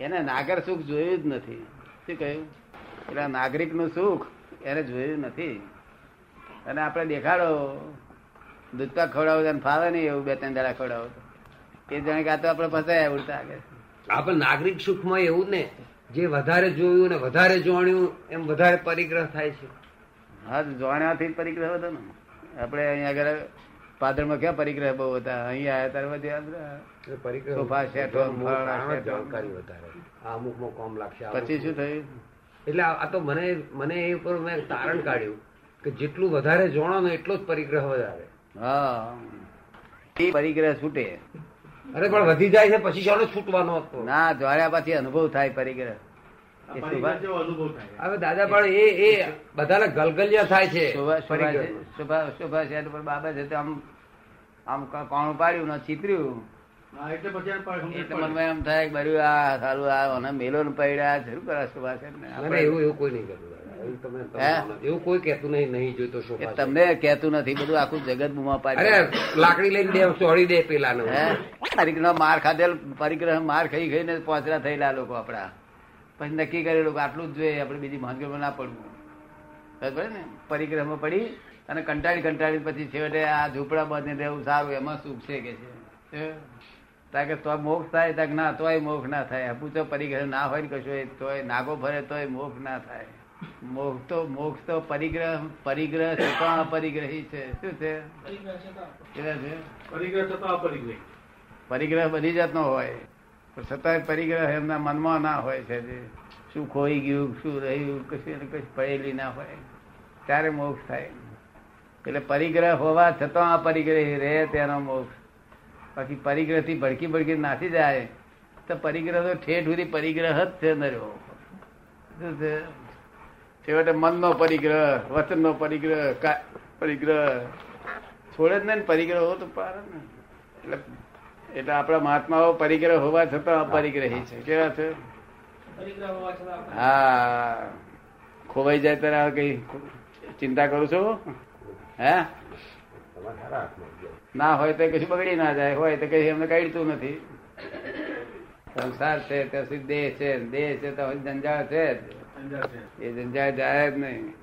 એને નાગર સુખ જોયું જ નથી. શું કહ્યું? એટલે નાગરિકનું સુખ એને જોયું નથી. અને આપણે દેખાડો. દૂધતા ખવડાવો તો એને ફાવે નહીં એવું બે ત્રણ દાડા ખવડાવો એ જાણે કે આ તો આપણે ફસાયા ઉડતા આગળ. આપણે નાગરિક સુખમાં એવું ને જે વધારે જોયું ને વધારે જોણ્યું એમ વધારે પરિગ્રહ થાય છે. હા જોણ્યાથી પરિગ્રહ હતો ને. આપણે અહીંયા આગળ પાદરમાં ક્યાં પરિગ્રહ બહુ હતા? અહીંયા આવ્યા ત્યારે બધી આ પરિગ્રહ અમુકમાં કોમ લાગશે પછી શું થયું? એટલે આ તો મને મને એ ઉપર મેં તારણ કાઢ્યું કે જેટલું વધારે જોણો ને એટલો જ પરિગ્રહ વધારે. હા. એ પરિગ્રહ છૂટે. અરે પણ વધી જાય છે પછી ચાલો છૂટવાનો હતો? ના જોડ્યા પછી અનુભવ થાય પરિગ્રહ. હવે દાદા પણ એ એ બધાને ગલગલિયા થાય છે. શોભા શેઠ ઉપર બાબા છે આમ આમ કોણ પાડ્યું ને ચીતર્યું? એટલે પછી આ પણ સમજ એટલે પડે. મનમાં એમ થાય બર્યું આ સારું આ અને મેલો ને પડ્યા જરૂર કરે શોભા શેઠ ને ના, ના, આપણે- એવું એવું કોઈ નહીં કરતું. એવું કહેતું નહીં નહીં જોઈતો શોભા તમને કહેતું નથી બધું આખું જગત બુમા અરે પાડી લાકડી લઈને દે સોડી દે પેલા હે? પરિગ્રહ માર ખાધેલ પરિગ્રહ માર ખાઈ ખાઈને પોચરા થયેલા લોકો આપડા પછી નક્કી કરેલું કે આટલું જ જોઈએ આપણે બીજી ભાંગીમાં ના પડવું. બરાબર ને? પરિક્રમા પડી અને કંટાળી કંટાળી પછી છેવટે આ ઝૂંપડા બાંધીને રહેવું સારું એમાં સુખ છે કે છે? કારણ કે તો મોક્ષ થાય તક ના તોય મોક્ષ ના થાય. પૂછો પરિગ્રહ ના હોય ને કશું તોય નાગો ફરે તોય મોક્ષ ના થાય. મોક્ષ તો મોક્ષ તો પરિગ્રહ પરિગ્રહ છતાં અપરિગ્રહી છે. શું છે? પરિગ્રહ બધી જાતનો હોય. પણ છતાંય પરિગ્રહ એમના મનમાં ના હોય છે શું ખોઈ ગયું, શું રહ્યું, કશું એને કશું પડેલી ના હોય. ત્યારે મોક્ષ થાય. એટલે પરિગ્રહ હોવા છતાં આ પરિગ્રહ રહે તેનો મોક્ષ. બાકી પરિગ્રહથી ભડકી ભડકી નાસી જાય, તો પરિગ્રહ તો ઠેઠ સુધી પરિગ્રહ જ છે નર્યો શું છે? છેવટે મનનો પરિગ્રહ, વચનનો પરિગ્રહ પરિગ્રહ. છોડે જ નહીં પરિગ્રહ હો તો પાર ને એટલે એટલે આપણા મહાત્માઓ પરિગ્રહ હોવા છતાં અપરિગ્રહી છે. કેવા છે? હા. ખોવાઈ જાય ત્યારે કઈ ચિંતા કરું છું? હે. ના હોય તો કશું બગડી ના જાય. હોય તો કઈ અમને કઈડતું નથી. સંસાર છે ત્યાં સુધી દેહ છે. દેહ છે તો જંજાળ છે છે. એ જંજાળ જાય જ નહીં.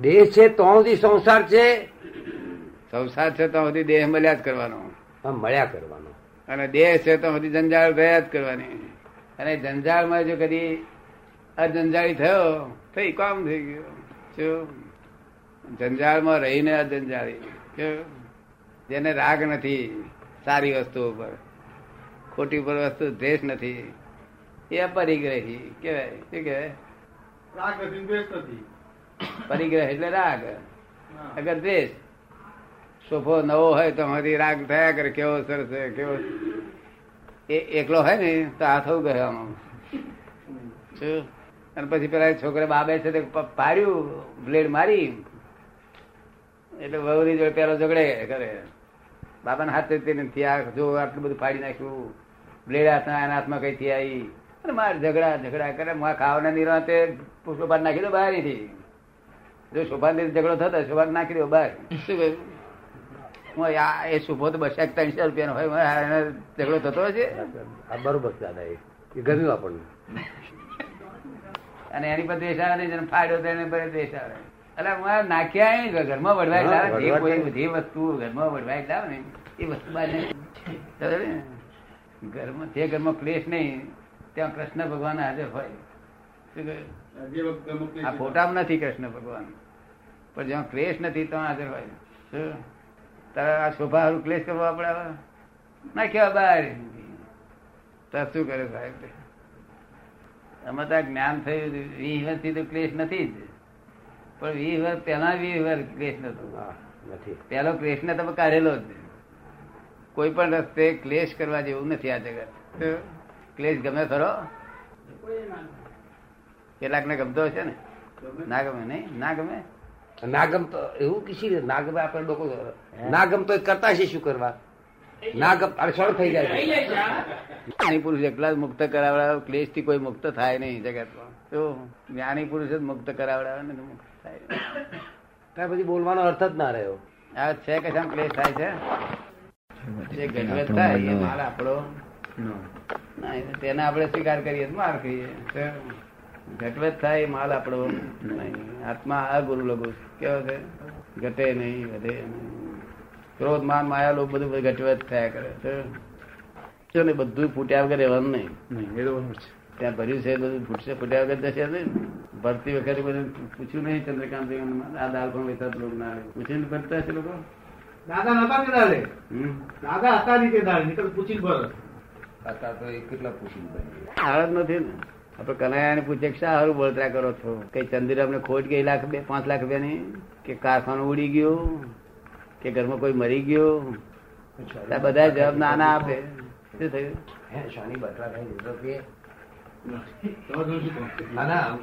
દેહ છે તો સુધી સંસાર છે? સંસાર છે તો સુધી દેહ મળ્યા જ કરવાનો. મળ્યા કરવાનો. અને દેહ છે તો બધી જંજાળ રહ્યા જ કરવાની. અને જંજાળમાં જો કદી અજંજાળી થયો થઈ કામ થઈ ગયું. શું? જંજાળમાં રહીને અજંજાળી? જેને રાગ નથી સારી વસ્તુ ઉપર. ખોટી ઉપર વસ્તુ દ્વેષ નથી. એ પરિગ્રહી કેવાય. શું કહેવાય રાગ નથી દ્વેષ નથી. પરિગ્રહ એટલે રાગ. અગર દ્વેષ સોફો નવો હોય તો હજી રાગ થયા કરે, કેવો સરસ કેવો એ એકલો હોય ને, તો થવું ગયો આમાં અને પછી પેલા છોકરા બાબે છે તે પાડ્યું, બ્લેડ મારી. એટલે વહુની જોડે પેલો ઝઘડે કરે. બાબાના હાથ તે નથી આ જો આટલું બધું ફાડી નાખ્યું. બ્લેડ હાથના, એના હાથમાં કઈ થી આવી અને માર ઝઘડા ઝઘડા કરે મારા ખાવાના નિરાતે પુષ્પ નાખી દો બહાર જો શોભાન ઝઘડો થતો શોભા નાખી દો બહાર. શું કહ્યું? હું એ શુભો તો બસો ત્રણસો રૂપિયાનો હોય એને ઝઘડો થતો હશે? આ બરોબર દાદા એ ગમ્યું આપણને. અને એની પર દેશ આવે જેને ફાયદો તો એને પર દેશ આવે. એટલે હું નાખ્યા નહીં ઘરમાં વડવાઈ લાવે જે કોઈ જે વસ્તુ ઘરમાં વડવાઈ લાવે ને એ વસ્તુ બહાર નહીં ઘરમાં જે ઘરમાં ક્લેશ નહીં ત્યાં કૃષ્ણ ભગવાન હાજર હોય. આ ફોટામાં નથી કૃષ્ણ ભગવાન. પણ જ્યાં ક્લેશ નથી ત્યાં હાજર હોય. શું? તારે આ શોભા હારું ક્લેશ કરવો આપણે? ના કેવા બહાર તાર શું કરે સાહેબ? અમે તો જ્ઞાન થયું વીસ વર્ષથી તો ક્લેશ નથી જ. પણ વીસ વર્ષ પહેલા વીસ વર્ષ ક્લેશ નતો. પેલો ક્લેશ ને તમે કાઢેલો જ કોઈ પણ રસ્તે ક્લેશ કરવા જેવું નથી આ જગત. ક્લેશ ગમે ખરો? કેટલાક ને ગમતો હશે ને? ના ગમે નહીં? ના ગમે? ના ગમતો એવું કિસી રીતે ના ગમે આપણે લોકો ના ગમતો કરતા છે શું કરવા? ના ગમ અરે સરળ થઈ જાય. જ્ઞાની પુરુષ એકલા જ મુક્ત કરાવડાવે ક્લેશથી કોઈ મુક્ત થાય નહીં જગતમાં. તો જ્ઞાની પુરુષ જ મુક્ત કરાવડાવે ને મુક્ત થાય. ત્યાં પછી બોલવાનો અર્થ જ ના રહ્યો. આ છે કે ક્લેશ થાય છે? જે ગજવત થાય એ માલ આપણો. ના. તેને આપણે સ્વીકાર કરીએ તો માર ખાઈએ. ઘટવત થાય માલ આપણો. નહીં. આત્મા આ ગુરુ લઘુ કેવો છે? ઘટે નહીં વધે ક્રોધ માન માયા લોભ બધું ઘટવત થયા કરે. છે ને બધું ફૂટ્યા વગર રહેવાનું નહીં. નહીં એ તો બરોબર છે. ત્યાં ભર્યું છે બધું ફૂટશે ફૂટ્યા વગર જશે ને ભરતી વખતે બધું પૂછ્યું નહીં ચંદ્રકાંત આ દાલ પણ વેચાત લોકો ના આવે. પૂછીને ભરતા છે લોકો? દાદા નતા કે દાલે દાદા હતા નહીં દાળ નીકળ પૂછીને ભર. હતા તો એ કેટલા પૂછી બની હાલ નથી ને. આપડે કનૈયાને પૂછે સારું શા બળતરા કરો છો? કઈ ચંદુરામને ખોટ ગઈ લાખ બે પાંચ લાખ રૂપિયા કે કારખાનું ઉડી ગયું? કે ઘરમાં કોઈ મરી ગયું? આ બધા જવાબ નાના આપે. શું થયું? ના ના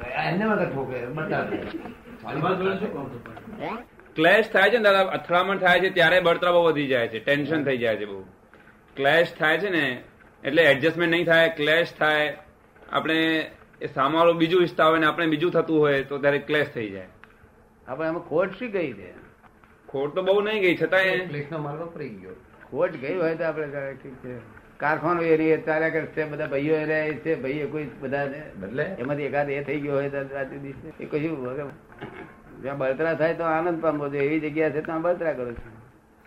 શું ક્લેશ થાય છે ને દાદા? અથડામણ થાય છે ત્યારે બળતરા બહુ વધી જાય છે ટેન્શન થઈ જાય છે બહુ. ક્લેશ થાય છે ને એટલે એડજસ્ટમેન્ટ નહીં થાય ક્લેશ થાય આપણે એ સામાવાળો બીજું ઈચ્છતા હોય ને આપણે બીજું થતું હોય તો ત્યારે ક્લેશ થઈ જાય. આપણે એમાં ખોટ શી ગઈ છે? ખોટ તો બહુ નહીં ગઈ છતાંય પ્લેસનો માર્ગ વપરાઈ ગયો. ખોટ ગઈ હોય તો આપણે ઠીક છે. કારખાનું એની એ ચાલ્યા કરે છે બધા ભાઈઓ એ રહે છે ભાઈઓ કોઈ બધા બદલે એમાંથી એકાદ એ થઈ ગયો હોય તો રાત્રિ દિવસે. એ કશું જ્યાં બળતરા થાય તો આનંદ પામવો જોઈએ. એવી જગ્યા છે ત્યાં બળતરા કરો છો.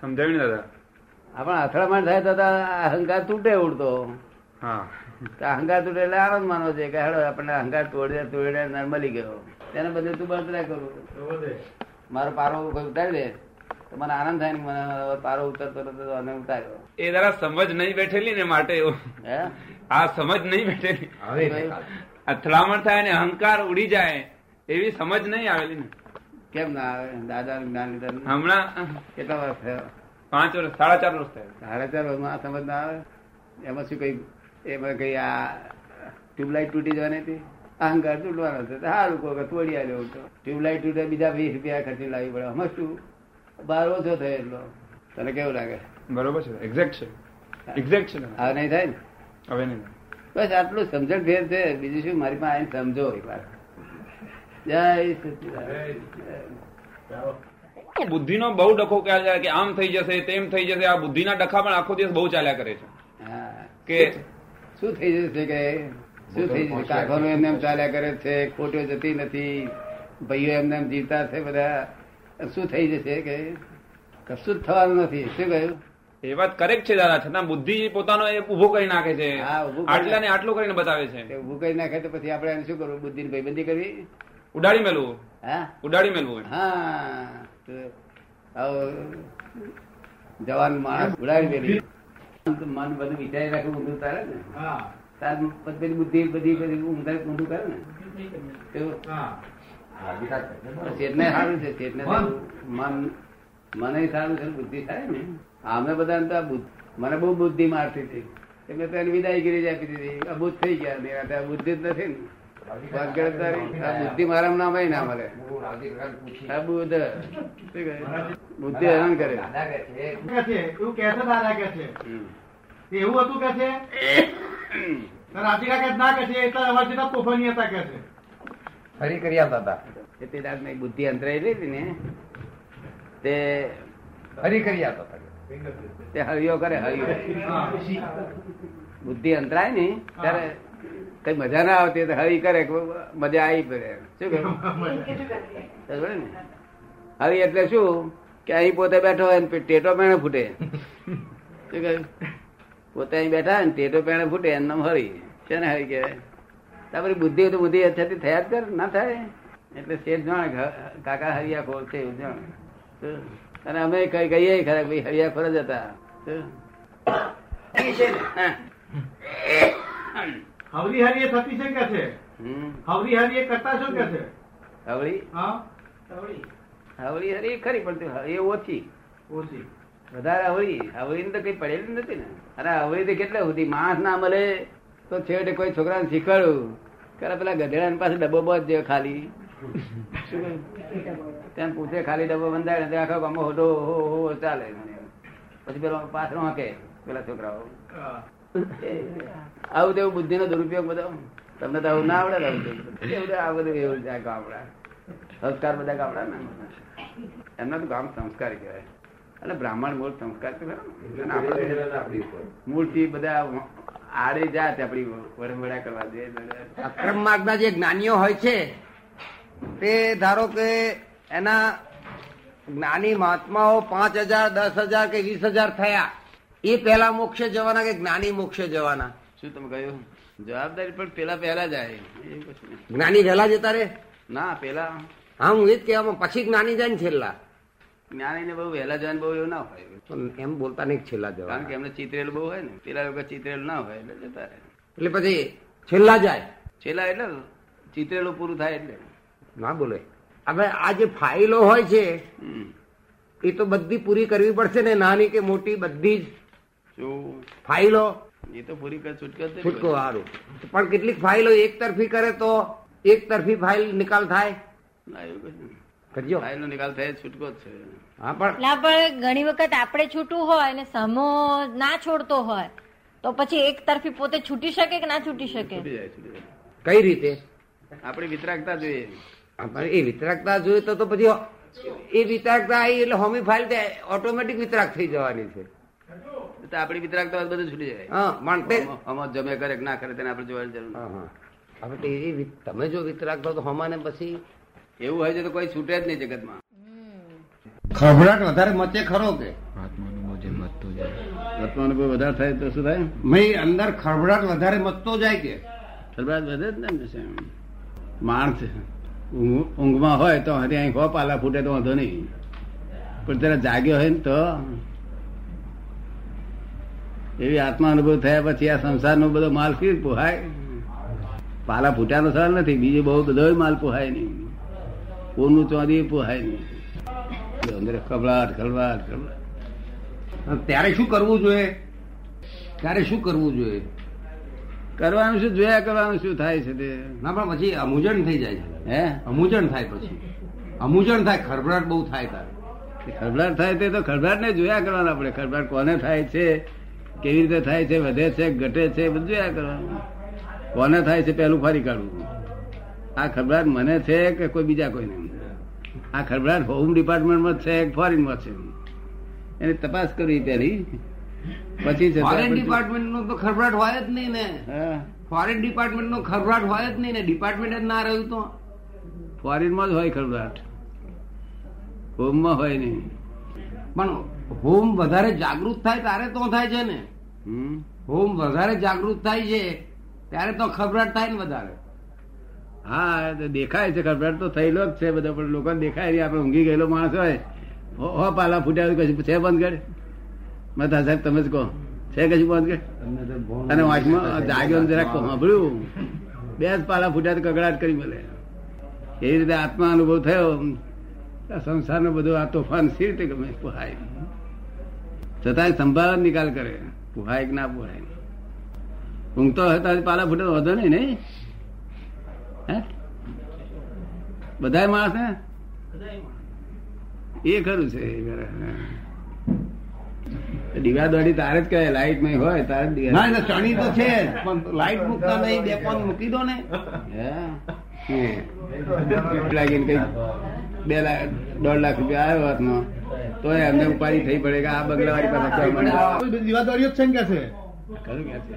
સમજાવ્યું દાદા? આપણા અથડામણ થાય તો તો અહંકાર તૂટે ઉડતો. હા. તો અહંકાર તૂટે એટલે આનંદ માનવો છે કે હેડો આપણને અહંકાર તોડે તોડે નર્મલી ગયો. તેને બધું તું બળતરા કરું. મારો પારો ઉતારી દે? તો મને આનંદ થાય ને મને પારો ઉતરતો નતો અને ઉતાર્યો. એ જરા સમજ નહીં બેઠેલી ને માટે એવું. હે? આ સમજ નહીં બેઠેલી. અથડામણ થાય ને અહંકાર ઉડી જાય એવી સમજ નહીં આવેલી ને. કેમ ના આવે? દાદા જ્ઞાન લીધા હમણાં કેટલા વર્ષ થયા? પાંચ વર્ષ સાડા ચાર વર્ષ થયા. સાડા ચાર વર્ષમાં આ સમજ ના આવે? એમાં શું કઈ એમાં કઈ આ ટ્યુબલાઇટ તૂટી જવાની હતી. અહંકાર તૂટવાનો હતો હા વખત તોડી આવ્યો તો. ટ્યુબલાઇટ તૂટે બીજા વીસ રૂપિયા ખર્ચી લાવી પડે. હમણાં શું? બાર ઓછો થયો એટલો. તને કેવું લાગે? બરોબર છે. એક્ઝેક્ટ છે. એક્ઝેક્ટ છે હવે નહીં થાય ને? હવે નહીં બસ આટલું સમજણ ફેર છે. બીજું શું? મારી પાસે આવીને સમજો એકવાર જય સચિદાનંદ. બુદ્ધિનો બહુ ડખો ક્યાં જાય કે આમ થઈ જશે તેમ થઈ જશે. આ બુદ્ધિના ડખા પણ આખો દિવસ બહુ ચાલ્યા કરે છે. હા. કે શું થઈ જશે કે? શું થઈ જશે? કારખાનું એમને એમ ચાલ્યા કરે છે ખોટો જતી નથી ભાઈઓ એમને એમ જીવતા છે બધા. શું થઈ જશે કે? કશું જ થવાનું નથી. શું કહ્યું? એ વાત કરેક્ટ છે દાદા છતાં બુદ્ધિ પોતાનો એ ઊભો કરી નાખે છે. આટલા ને આટલું કરીને બતાવે છે. ઉભું કરી નાખે તો પછી આપણે શું કરવું? બુદ્ધિ ની ભાઈબંધી કરવી? ઉડાડી મેલવું. હા? ઉડાડી મેલવું હા. જવાન માણસ ઉડાડી દેલી મન બધું વિચારી રાખે ઊંધું તારે ને હા તાર બુદ્ધિ બધી બધી ઊંધા ઊંધું કરે ને ચેતને સારું છે ચેતને મન મને સારું છે બુદ્ધિ થાય ને અમે બધા તો મને બહુ બુદ્ધિ મારતી હતી એટલે તો એની વિદાયગીરી જ આપી દીધી અબુદ્ધ થઈ ગયા ને આ બુદ્ધિ જ નથી ને બુદ્ધિ મારા નામ ના મળે બુદ્ધ? બુદ્ધિ હેરાન કરે. દાદા કહે છે. કે છે? એવું કે છે દાદા કે છે? એવું હતું કે છે? રાજી કાકા ના કે છે? એટલા અવાજ જેટલા તોફાની હતા કે છે? ફરી કરી આવતા હતા એ તે બુદ્ધિ અંતરાઈ રહી હતી ને તે ફરી કરી આવતા હતા તે હરિયો કરે હરિયો બુદ્ધિ અંતરાય ને ત્યારે કઈ મજા ના આવતી તો હરી કરે મજા આવી પડે. શું કહ્યું? ને? હરી એટલે શું? કે અહીં પોતે બેઠો હોય ટેટો પેણે ફૂટે. પોતે અહીં બેઠા હોય ને ટેટો પેણે ફૂટે એનું હરી. છે ને હરી કહેવાય? તારી બુદ્ધિ તો બુદ્ધિ થતી થયા જ કર ના થાય. એટલે શેઠ જાણે કાકા હરિયા ખોર છે જાણે. અને અમે કઈ કહીએ ખરા ભાઈ હરિયા ખોર જ હતા. હવરી હરી થતી છે કે છે? હવરી હરી કરતા શું કે છે? હવળી હા હવળી હરી ખરી પણ એ ઓછી. ઓછી. વધારે હવળી હવળી તો કઈ પડેલી નથી ને. અને હવળી તો કેટલા સુધી? માણસ ના મળે તો છેવટે કોઈ છોકરાને શીખવાડ્યું કરે પેલા ગધેડા પાસે ડબ્બો બસ જે ખાલી. તેમ પૂછે ખાલી ડબ્બો બંધાય ને આખો ગામો હોટો હો હો ચાલે. પછી પેલો પાછળ વાંકે પેલા છોકરાઓ. આવું તેવું બુદ્ધિ નો દુરુપયોગ બધો. તમને તો આવું ના આવડે આવું તેવું. એવું આ બધું એવું ગામડા. સંસ્કાર બધા ગામડા ને એમના તો ગામ સંસ્કાર કહેવાય. એટલે બ્રાહ્મણ મૂળ સંસ્કાર. મૂળથી બધા આડે જાત આપણી વડમડા કરવા દે અક્રમ માર્ગના જે જ્ઞાનીઓ હોય છે તે ધારો કે એના જ્ઞાની મહાત્માઓ પાંચ હજાર દસ હજાર કે વીસ હજાર થયા એ પહેલા મોક્ષે જવાના કે જ્ઞાની મોક્ષે જવાના? શું તમે કહ્યું? જવાબદારી પણ પેલા પહેલા જાય જ્ઞાની પહેલા જતા રે ના પેલા હા હું એ જ કહેવામાં પછી જ્ઞાની જાય ને છેલ્લા. જ્ઞાનીને બહુ વહેલા જવાનું બહુ એવું ના હોય. એમ બોલતા નહીં છેલ્લા છેલ્લા કારણ કે એમને ચિતરેલ બહુ હોય ને પેલા લોકો ચિતરેલ ના હોય એટલે જતા રહે. એટલે પછી છેલ્લા જાય. છેલ્લા એટલે ચિતરેલું પૂરું થાય એટલે. ના બોલે. હવે આ જે ફાઇલો હોય છે. એ તો બધી પૂરી કરવી પડશે ને નાની કે મોટી બધી જ ફાઇલો? એ તો પૂરી કર છૂટકો. છૂટકો સારું. પણ કેટલીક ફાઇલો એક તરફી કરે તો એક તરફી ફાઇલ નિકાલ થાય? ના એવું કશું નહીં. કરજો. ફાઇલનો નિકાલ થાય છૂટકો જ છે. હા પણ ના પણ ઘણી વખત આપણે છૂટવું હોય અને સમો ના છોડતો હોય તો પછી એક તરફી પોતે છૂટી શકે કે ના છૂટી શકે? છૂટી જાય છૂટી જાય. કઈ રીતે? આપણે વિતરાગતા જોઈએ. હા, એ વિતરાગતા જોઈએ તો તો પછી એ વિતરાગતા આવી એટલે હોમી ફાઇલ ઓટોમેટિક વિતરાગ થઈ જવાની છે. તો આપણી વિતરાગતા બધું છૂટી જાય. હા પણ તે જમે કરે ના કરે તેને આપણે જોવાની જરૂર હા, હા. વિ- તમે જો વિતરાક તો હમાને પછી. એવું હોય છે તો કોઈ છૂટે જ નહીં જગતમાં. ખભડાટ વધારે મચે ખરો કે? આત્માનુભવ વધારે થાય તો શું થાય? મેં અંદર ખળભળાટ વધારે મચતો જાય કે? સરબાદ વધે જ ને. માણસ ઊંઘમાં હોય તો હરી અહીં હો પાલા ફૂટે તો વાંધો નહીં. પણ જરા જાગ્યો હોય ને તો. એવી આત્મા અનુભવ થયા પછી આ સંસારનો બધો માલ ફીર પોહાય. પાલા ફૂટ્યાનો સવાલ નથી બીજો બહુ બધો માલ પોહાય નહીં. કોનું ચોંધી પોહાય નહીં અંદર ખબડાટ ખબડાટ ખબડાટ ત્યારે શું કરવું જોઈએ? ત્યારે શું કરવું જોઈએ? કરવાનું શું? જોયા કરવાનું શું થાય છે તે? ના પણ પછી અમુજણ થઈ જાય છે. હે? અમુજણ થાય પછી. અમુજણ થાય ખરભડાટ બહુ થાય તારે. ખરભરાટ થાય તે તો ખરબડાટ ને જોયા કરવાનું આપણે ખરબડાટ કોને થાય છે? કેવી રીતે થાય છે? વધે છે ઘટે છે? બધું જોયા કરવાનું. કોને થાય છે? પહેલું ફરી કાઢવું. આ ખબરાટ મને છે કે કોઈ બીજા કોઈને? આ ખબરાટ હોમ ડિપાર્ટમેન્ટમાં છે કે ફોરેનમાં છે? એને તપાસ કરવી પહેલી. પછી ફોરેન આપણે- ડિપાર્ટમેન્ટ નો તો ખળભળાટ હોય જ નહીં ને. ફોરેન ડિપાર્ટમેન્ટ નો ખળભળાટ હોય જ નહીં ને. ડિપાર્ટમેન્ટ જ ના રહ્યું તો. ફોરેનમાં જ હોય ખરભરાટ હોમમાં હોય નહીં. પણ હોમ વધારે જાગૃત થાય ત્યારે તો થાય છે ને. હમ. હોમ વધારે જાગૃત થાય છે ત્યારે તો ખબરાટ થાય ને વધારે. હા દેખાય છે ખબર તો થયેલો જ છે બધા પણ લોકો દેખાય નહીં આપણે ઊંઘી ગયેલો માણસ હોય. હો પાલા ફૂટ્યા કશું છે બંધ કરે. મતા સાહેબ તમે જ કહો. છે કશું બંધ કરે? અને વાંચમાં જાગ્યો જરાક સાંભળ્યું. બે જ પાલા ફૂટ્યા તો કગડાટ કરી મળે. એવી રીતે આત્મા અનુભવ થયો. સંસારનો બધો આ તોફાન સી રીતે ગમે પુહાય. છતાંય સંભાળ નિકાલ કરે. પુહાય કે ના પુહાય. ઊંઘતો હોય તો પાલા ફૂટે વધો નહીં નહીં? હે? બધા માણસ ને એ ખરું છે દીવા દોડી તારે જ કહે લાઈટ નહીં હોય તારે જ દીવા ના ચણી તો છે પણ લાઈટ મૂકતા નહીં બે પોન મૂકી દો ને? લાગીને કઈ બે લાખ દોઢ લાખ રૂપિયા આવ્યો હાથમાં. તો એમને ઉપાડી થઈ પડે કે આ બંગલાવાળી પાસે દીવા દોડ્યો જ છે કે છે ખરું કે છે?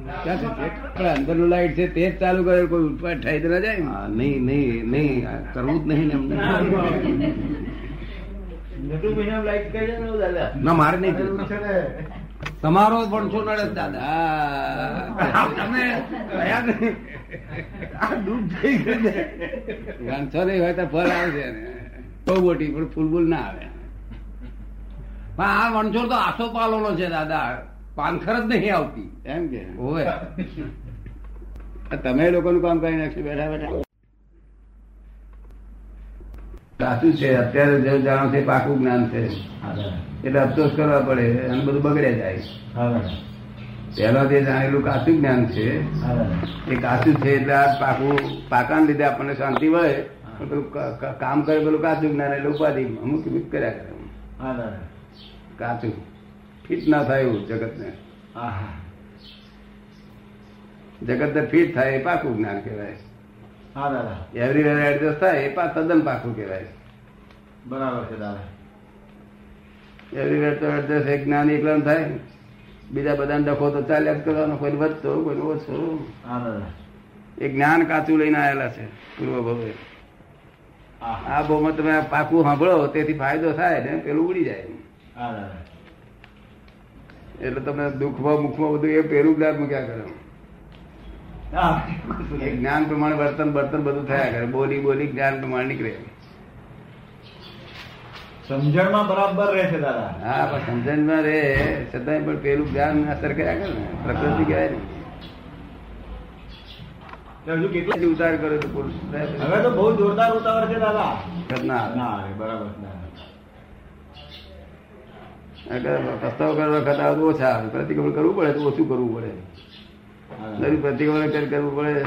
પણ અંદરનું લાઈટ છે તે જ ચાલુ કરે કોઈ ઉપાડ થાય તો ના જાય નહીં નહીં નહીં કરવું જ નહીં એમને. ના મારે નહીં તમારો ભણશો નડે દાદા. તમે? આ થઈ ગયું. નહીં હોય તો ફળ આવશે ને. બહુ મોટી પણ ફૂલબુલ ના આવે. પણ આ વણછોડ તો આસો પાલોનો છે દાદા. પાનખર જ નહીં આવતી. એમ કે? હોય તમે લોકોનું કામ કરી નાખશો બેઠા બેઠા. સાચું છે અત્યારે જે જાણો છે પાકું જ્ઞાન છે. એટલે અફસોસ કરવા પડે અને બધું બગડે જાય. પહેલા જે જાણેલું કાચું જ્ઞાન છે એ કાચું છે એટલે આ પાકું પાકાને લીધે આપણને શાંતિ મળે. પેલું કામ કરે પેલું કાચું જ્ઞાન એટલે ઉપાધિ. અમુક અમુક કર્યા કરે. કાચું. ફિટ ના થાય એવું જગતને. જગતને ફિટ થાય એ પાકું જ્ઞાન કહેવાય. એવરીવેર એડજસ્ટ થાય એ તદ્દન પાકું કહેવાય. બરાબર છે દાદા. એવરીવેર તો એડજસ્ટ એક જ્ઞાન એકલા થાય. બીજા બધાને ડખો તો ચાલ્યા જ કરવાનો કોઈ વધતો કોઈ ઓછો. એ જ્ઞાન કાચું લઈને આવેલા છે પૂર્વ ભવે આ બહુમાં તમે પાકું સાંભળો તેથી ફાયદો થાય ને પેલું ઉડી જાય. હા દાદા. એટલે તમે દુઃખમાં મુખમાં બધું એ પેલું જ્ઞાન મૂક્યા કરો. એ જ્ઞાન પ્રમાણે વર્તન વર્તન બધું થયા કરે. બોલી બોલી જ્ઞાન પ્રમાણે નીકળે. સમજણમાં બરાબર રહે છે દાદા. હા પણ સમજણમાં રે છતાંય પણ પેલું જ્ઞાન અસર કર્યા કરે ને. પ્રકૃતિ કહેવાય ને. હજુ કેટલી ઉતાર કરે તો પુરુષ. હવે તો બહુ જોરદાર ઉતાવળ છે દાદા. ના બરાબર ના અગર પસ્તાવ કરવા વખત આવે તો ઓછા પ્રતિક્રમણ કરવું પડે તો ઓછું કરવું પડે. પ્રતિક્રમણ કરવું પડે.